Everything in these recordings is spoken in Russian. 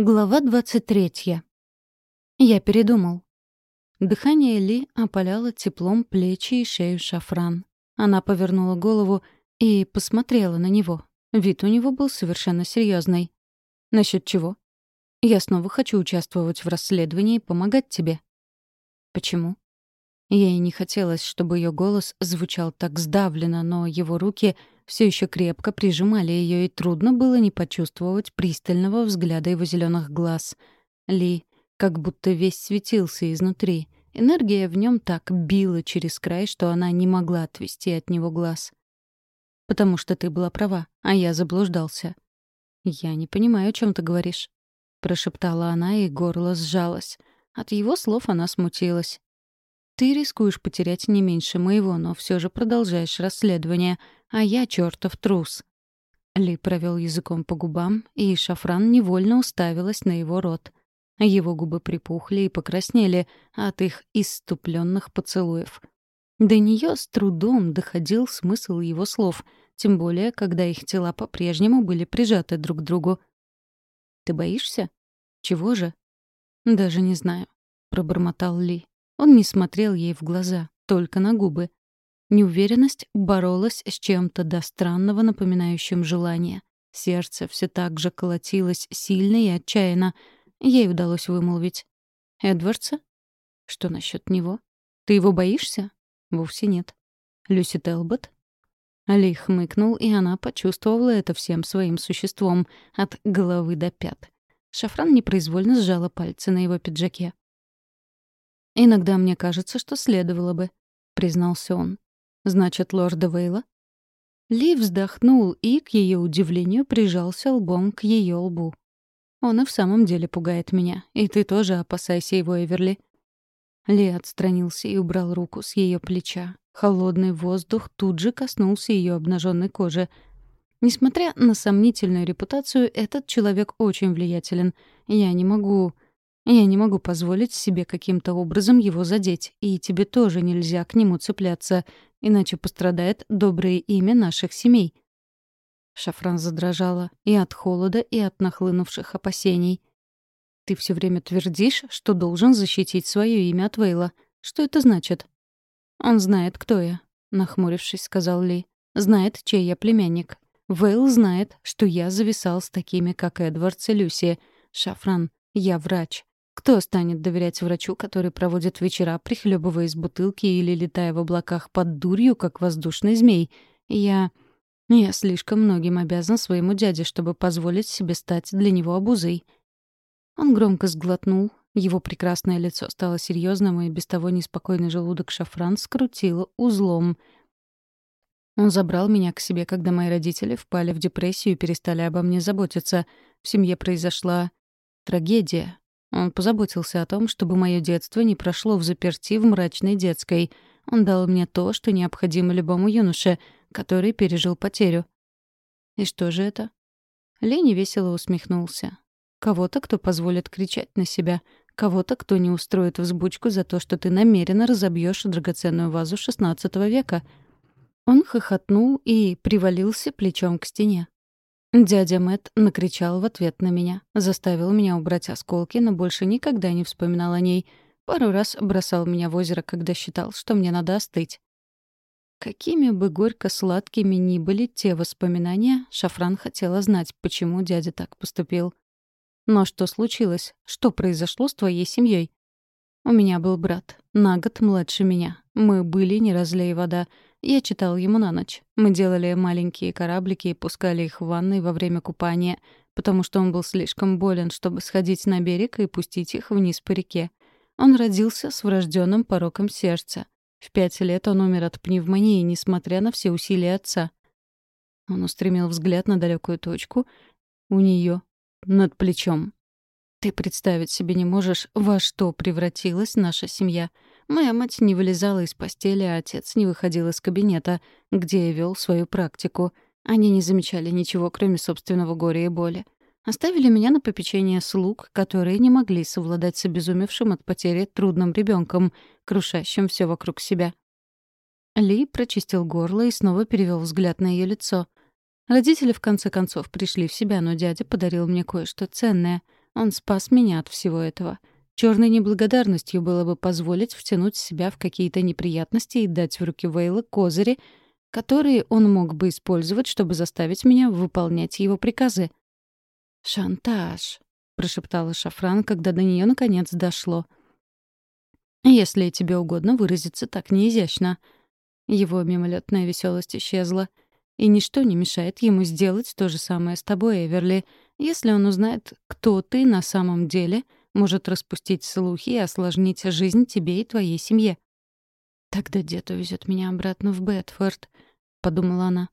Глава 23. Я передумал. Дыхание Ли опаляло теплом плечи и шею шафран. Она повернула голову и посмотрела на него. Вид у него был совершенно серьезный. Насчет чего? Я снова хочу участвовать в расследовании и помогать тебе. Почему? Ей не хотелось, чтобы ее голос звучал так сдавленно, но его руки все еще крепко прижимали ее, и трудно было не почувствовать пристального взгляда его зеленых глаз. Ли как будто весь светился изнутри. Энергия в нем так била через край, что она не могла отвести от него глаз. «Потому что ты была права, а я заблуждался». «Я не понимаю, о чем ты говоришь», — прошептала она, и горло сжалось. От его слов она смутилась. Ты рискуешь потерять не меньше моего, но все же продолжаешь расследование, а я чертов трус». Ли провел языком по губам, и Шафран невольно уставилась на его рот. Его губы припухли и покраснели от их иступленных поцелуев. До нее с трудом доходил смысл его слов, тем более, когда их тела по-прежнему были прижаты друг к другу. «Ты боишься? Чего же?» «Даже не знаю», — пробормотал Ли. Он не смотрел ей в глаза, только на губы. Неуверенность боролась с чем-то до странного напоминающим желание. Сердце все так же колотилось сильно и отчаянно. Ей удалось вымолвить. «Эдвардса? Что насчет него? Ты его боишься?» «Вовсе нет». «Люси Телбот?» Али хмыкнул, и она почувствовала это всем своим существом, от головы до пят. Шафран непроизвольно сжала пальцы на его пиджаке. «Иногда мне кажется, что следовало бы», — признался он. «Значит, лорда Вейла?» Ли вздохнул и, к ее удивлению, прижался лбом к ее лбу. «Он и в самом деле пугает меня, и ты тоже опасайся его, Эверли». Ли отстранился и убрал руку с ее плеча. Холодный воздух тут же коснулся ее обнаженной кожи. Несмотря на сомнительную репутацию, этот человек очень влиятелен. Я не могу... Я не могу позволить себе каким-то образом его задеть, и тебе тоже нельзя к нему цепляться, иначе пострадает доброе имя наших семей». Шафран задрожала и от холода, и от нахлынувших опасений. «Ты все время твердишь, что должен защитить свое имя от Вейла. Что это значит?» «Он знает, кто я», — нахмурившись, сказал Ли. «Знает, чей я племянник. Вейл знает, что я зависал с такими, как Эдвард и Люси. Шафран, я врач. Кто станет доверять врачу, который проводит вечера, прихлебывая из бутылки или летая в облаках под дурью, как воздушный змей? Я... Я слишком многим обязан своему дяде, чтобы позволить себе стать для него обузой. Он громко сглотнул, его прекрасное лицо стало серьезным, и без того неспокойный желудок шафран скрутило узлом. Он забрал меня к себе, когда мои родители впали в депрессию и перестали обо мне заботиться. В семье произошла трагедия, он позаботился о том, чтобы мое детство не прошло в заперти в мрачной детской. Он дал мне то, что необходимо любому юноше, который пережил потерю. И что же это? Лени весело усмехнулся. Кого-то, кто позволит кричать на себя. Кого-то, кто не устроит взбучку за то, что ты намеренно разобьешь драгоценную вазу XVI века. Он хохотнул и привалился плечом к стене. Дядя Мэт накричал в ответ на меня, заставил меня убрать осколки, но больше никогда не вспоминал о ней. Пару раз бросал меня в озеро, когда считал, что мне надо остыть. Какими бы горько-сладкими ни были те воспоминания, Шафран хотела знать, почему дядя так поступил. Но что случилось? Что произошло с твоей семьей? У меня был брат, на год младше меня. Мы были не разлей вода — я читал ему на ночь. Мы делали маленькие кораблики и пускали их в ванной во время купания, потому что он был слишком болен, чтобы сходить на берег и пустить их вниз по реке. Он родился с врожденным пороком сердца. В пять лет он умер от пневмонии, несмотря на все усилия отца. Он устремил взгляд на далекую точку у нее над плечом. «Ты представить себе не можешь, во что превратилась наша семья», Моя мать не вылезала из постели, а отец не выходил из кабинета, где я вел свою практику. Они не замечали ничего, кроме собственного горя и боли. Оставили меня на попечение слуг, которые не могли совладать с обезумевшим от потери трудным ребенком, крушащим все вокруг себя. Ли прочистил горло и снова перевел взгляд на ее лицо. Родители в конце концов пришли в себя, но дядя подарил мне кое-что ценное. Он спас меня от всего этого. Черной неблагодарностью было бы позволить втянуть себя в какие-то неприятности и дать в руки Вейла козыри, которые он мог бы использовать, чтобы заставить меня выполнять его приказы. «Шантаж», — прошептала Шафран, когда до нее наконец дошло. «Если тебе угодно выразиться так неизящно». Его мимолетная веселость исчезла. И ничто не мешает ему сделать то же самое с тобой, Эверли. Если он узнает, кто ты на самом деле, может распустить слухи и осложнить жизнь тебе и твоей семье. «Тогда дед увезет меня обратно в Бетфорд», — подумала она.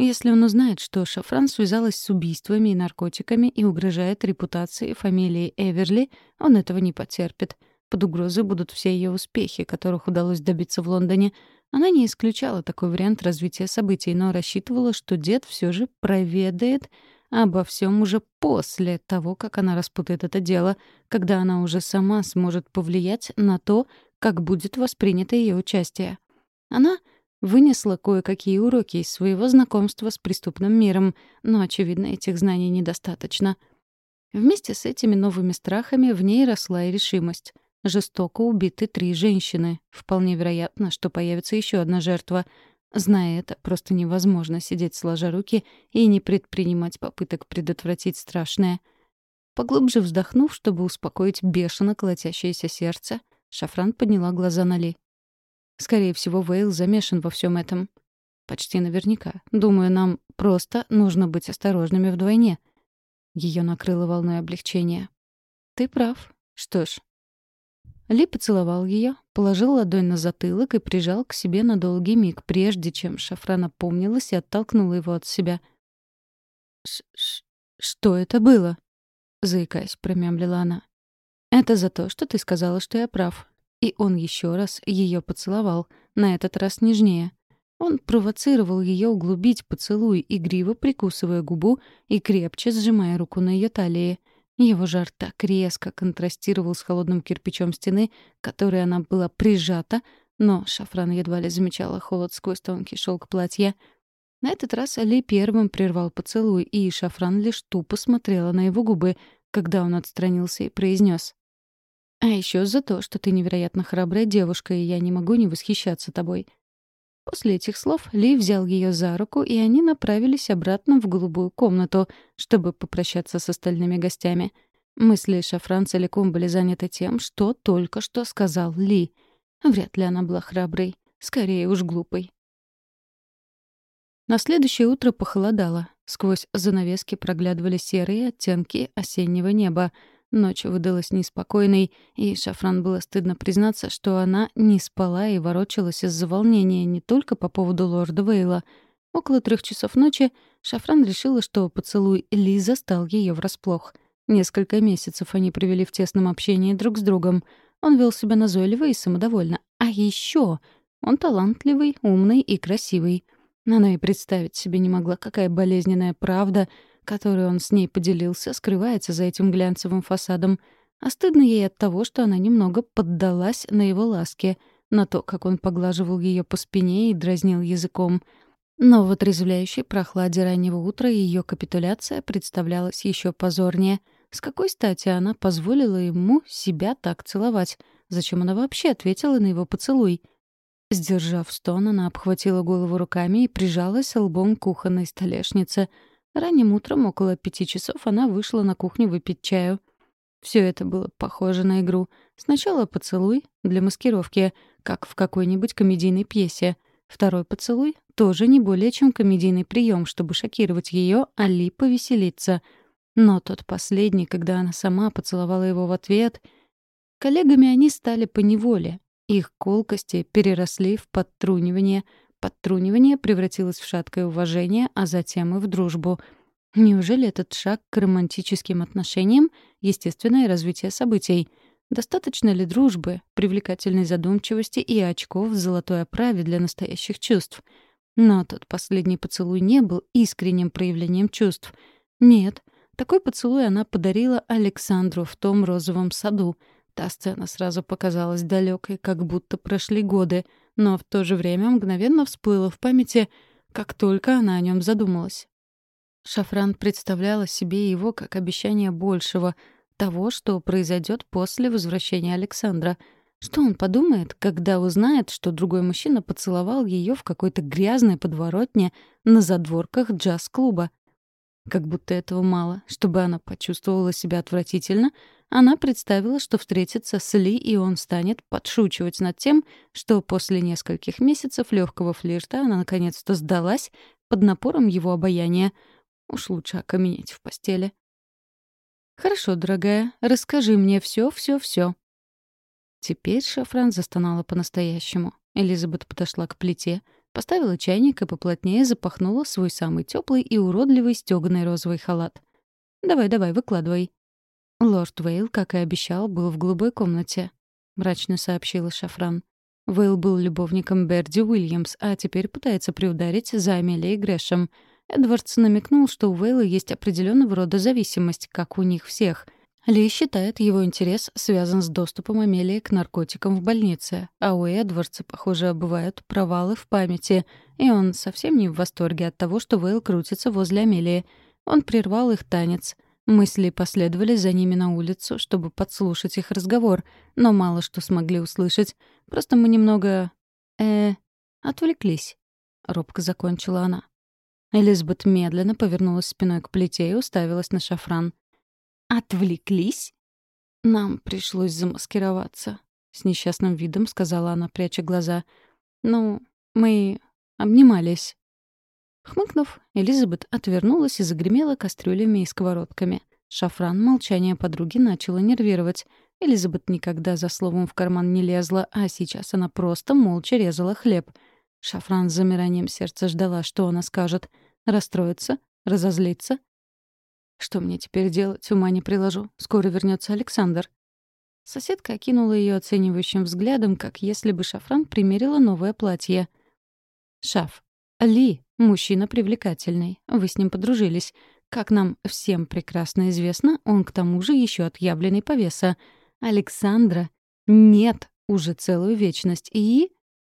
Если он узнает, что Шафран связалась с убийствами и наркотиками и угрожает репутации фамилии Эверли, он этого не потерпит. Под угрозой будут все ее успехи, которых удалось добиться в Лондоне. Она не исключала такой вариант развития событий, но рассчитывала, что дед все же проведает обо всем уже после того, как она распутает это дело, когда она уже сама сможет повлиять на то, как будет воспринято ее участие. Она вынесла кое-какие уроки из своего знакомства с преступным миром, но, очевидно, этих знаний недостаточно. Вместе с этими новыми страхами в ней росла и решимость. Жестоко убиты три женщины. Вполне вероятно, что появится еще одна жертва. Зная это, просто невозможно сидеть сложа руки и не предпринимать попыток предотвратить страшное. Поглубже вздохнув, чтобы успокоить бешено колотящееся сердце, Шафран подняла глаза на Ли. Скорее всего, Вейл замешан во всем этом. Почти наверняка. Думаю, нам просто нужно быть осторожными вдвойне. Ее накрыло волной облегчения. Ты прав. Что ж. Ли поцеловал ее, положил ладонь на затылок и прижал к себе на долгий миг, прежде чем Шафран опомнилась и оттолкнула его от себя. Ш -ш «Что это было?» — заикаясь, промямлила она. «Это за то, что ты сказала, что я прав. И он еще раз ее поцеловал, на этот раз нежнее. Он провоцировал ее углубить поцелуй, игриво прикусывая губу и крепче сжимая руку на ее талии. Его жар так резко контрастировал с холодным кирпичом стены, к которой она была прижата, но Шафран едва ли замечала холод сквозь тонкий шелк платья. На этот раз Али первым прервал поцелуй, и Шафран лишь тупо смотрела на его губы, когда он отстранился и произнес: а еще за то, что ты невероятно храбрая девушка, и я не могу не восхищаться тобой. После этих слов Ли взял ее за руку, и они направились обратно в голубую комнату, чтобы попрощаться с остальными гостями. Мысли Шафран целиком были заняты тем, что только что сказал Ли. Вряд ли она была храброй. Скорее уж глупой. На следующее утро похолодало. Сквозь занавески проглядывали серые оттенки осеннего неба — Ночь выдалась неспокойной, и Шафран было стыдно признаться, что она не спала и ворочалась из-за волнения не только по поводу лорда Вейла. Около трех часов ночи Шафран решила, что поцелуй Лиза стал ее врасплох. Несколько месяцев они провели в тесном общении друг с другом. Он вел себя назойливо и самодовольно. А еще он талантливый, умный и красивый. Она и представить себе не могла, какая болезненная правда — которой он с ней поделился, скрывается за этим глянцевым фасадом. А стыдно ей от того, что она немного поддалась на его ласки, на то, как он поглаживал ее по спине и дразнил языком. Но в отрезвляющей прохладе раннего утра ее капитуляция представлялась еще позорнее. С какой стати она позволила ему себя так целовать? Зачем она вообще ответила на его поцелуй? Сдержав стон, она обхватила голову руками и прижалась лбом к кухонной столешнице — Ранним утром, около пяти часов, она вышла на кухню выпить чаю. Все это было похоже на игру. Сначала поцелуй для маскировки, как в какой-нибудь комедийной пьесе. Второй поцелуй — тоже не более чем комедийный прием, чтобы шокировать ее, а Ли повеселиться. Но тот последний, когда она сама поцеловала его в ответ... Коллегами они стали поневоле. Их колкости переросли в подтрунивание — Подтрунивание превратилось в шаткое уважение, а затем и в дружбу. Неужели этот шаг к романтическим отношениям — естественное развитие событий? Достаточно ли дружбы, привлекательной задумчивости и очков в золотой оправе для настоящих чувств? Но тот последний поцелуй не был искренним проявлением чувств. Нет, такой поцелуй она подарила Александру в том розовом саду. Та сцена сразу показалась далекой, как будто прошли годы — но в то же время мгновенно всплыло в памяти, как только она о нем задумалась. Шафран представляла себе его как обещание большего, того, что произойдет после возвращения Александра. Что он подумает, когда узнает, что другой мужчина поцеловал ее в какой-то грязной подворотне на задворках джаз-клуба? Как будто этого мало. Чтобы она почувствовала себя отвратительно, она представила, что встретится с Ли, и он станет подшучивать над тем, что после нескольких месяцев легкого флирта она наконец-то сдалась под напором его обаяния. Уж лучше окаменеть в постели. «Хорошо, дорогая, расскажи мне все, все, все. Теперь Шафран застонала по-настоящему. Элизабет подошла к плите, поставила чайник и поплотнее запахнула свой самый теплый и уродливый стёганый розовый халат. «Давай, давай, выкладывай». Лорд Вейл, как и обещал, был в голубой комнате, — мрачно сообщила Шафран. Вейл был любовником Берди Уильямс, а теперь пытается приударить за Амелией Грэшем — Эдвардс намекнул, что у Вейла есть определенного рода зависимость, как у них всех. Ли считает, его интерес связан с доступом Амелии к наркотикам в больнице, а у Эдвардса, похоже, бывают провалы в памяти, и он совсем не в восторге от того, что Вейл крутится возле Амелии. Он прервал их танец. Мысли последовали за ними на улицу, чтобы подслушать их разговор, но мало что смогли услышать. Просто мы немного... э отвлеклись. Робко закончила она. Элизабет медленно повернулась спиной к плите и уставилась на шафран. «Отвлеклись?» «Нам пришлось замаскироваться», — с несчастным видом сказала она, пряча глаза. «Ну, мы обнимались». Хмыкнув, Элизабет отвернулась и загремела кастрюлями и сковородками. Шафран молчание подруги начало нервировать. Элизабет никогда за словом в карман не лезла, а сейчас она просто молча резала хлеб — Шафран с замиранием сердца ждала, что она скажет. Расстроится? Разозлиться? Что мне теперь делать, ума не приложу. Скоро вернется Александр. Соседка окинула ее оценивающим взглядом, как если бы Шафран примерила новое платье. «Шаф. Ли. Мужчина привлекательный. Вы с ним подружились. Как нам всем прекрасно известно, он к тому же еще отъявленный повеса. Александра нет уже целую вечность. И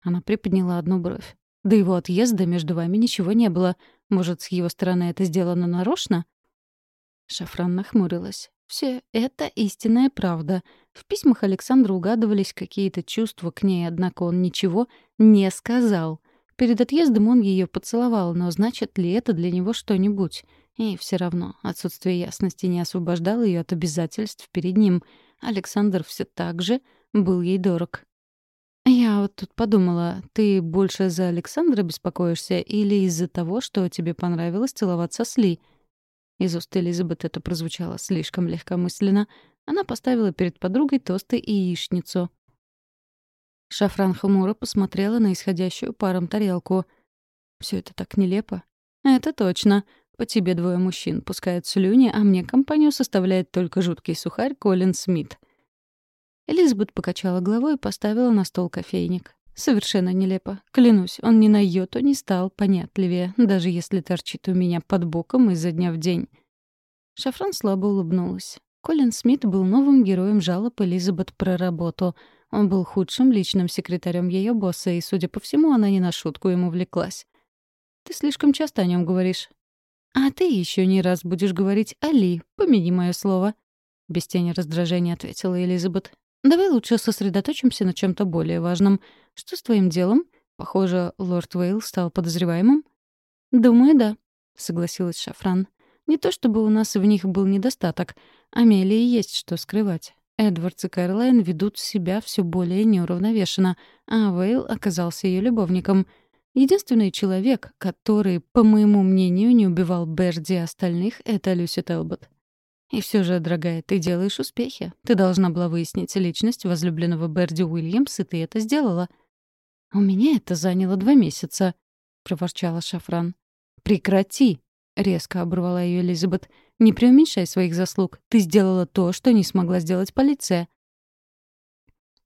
она приподняла одну бровь. До его отъезда между вами ничего не было. Может, с его стороны это сделано нарочно? Шафран нахмурилась. Все это истинная правда. В письмах Александра угадывались какие-то чувства к ней, однако он ничего не сказал. Перед отъездом он ее поцеловал, но значит ли это для него что-нибудь? И все равно отсутствие ясности не освобождало ее от обязательств перед ним. Александр все так же был ей дорог. «Я вот тут подумала, ты больше за Александра беспокоишься или из-за того, что тебе понравилось целоваться с Ли?» Из уст Элизабет это прозвучало слишком легкомысленно. Она поставила перед подругой тосты и яичницу. Шафран хмуро посмотрела на исходящую паром тарелку. Все это так нелепо». «Это точно. По тебе двое мужчин пускают слюни, а мне компанию составляет только жуткий сухарь Колин Смит». Элизабет покачала головой и поставила на стол кофейник. Совершенно нелепо. Клянусь, он ни на йоту не стал понятливее, даже если торчит у меня под боком изо дня в день. Шафран слабо улыбнулась. Колин Смит был новым героем жалоб Элизабет про работу. Он был худшим личным секретарем ее босса, и, судя по всему, она не на шутку ему влеклась. «Ты слишком часто о нем говоришь». «А ты еще не раз будешь говорить «Али», помяни мое слово», — без тени раздражения ответила Элизабет. Давай лучше сосредоточимся на чем-то более важном. Что с твоим делом? Похоже, лорд Вейл стал подозреваемым. Думаю, да, согласилась Шафран. Не то чтобы у нас в них был недостаток. Амелии есть что скрывать. Эдвардс и Кэролайн ведут себя все более неуравновешенно, а Вейл оказался ее любовником. Единственный человек, который, по моему мнению, не убивал Берди и остальных, — это Люси Телбот. И все же, дорогая, ты делаешь успехи. Ты должна была выяснить личность возлюбленного Берди Уильямс, и ты это сделала. У меня это заняло два месяца, проворчала Шафран. Прекрати, резко оборвала ее Элизабет. Не преуменьшай своих заслуг. Ты сделала то, что не смогла сделать полиция.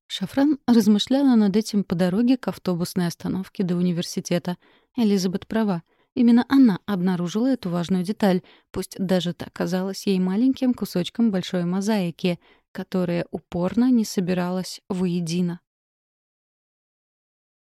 Шафран размышляла над этим по дороге к автобусной остановке до университета. Элизабет права. Именно она обнаружила эту важную деталь, пусть даже та казалась ей маленьким кусочком большой мозаики, которая упорно не собиралась воедино.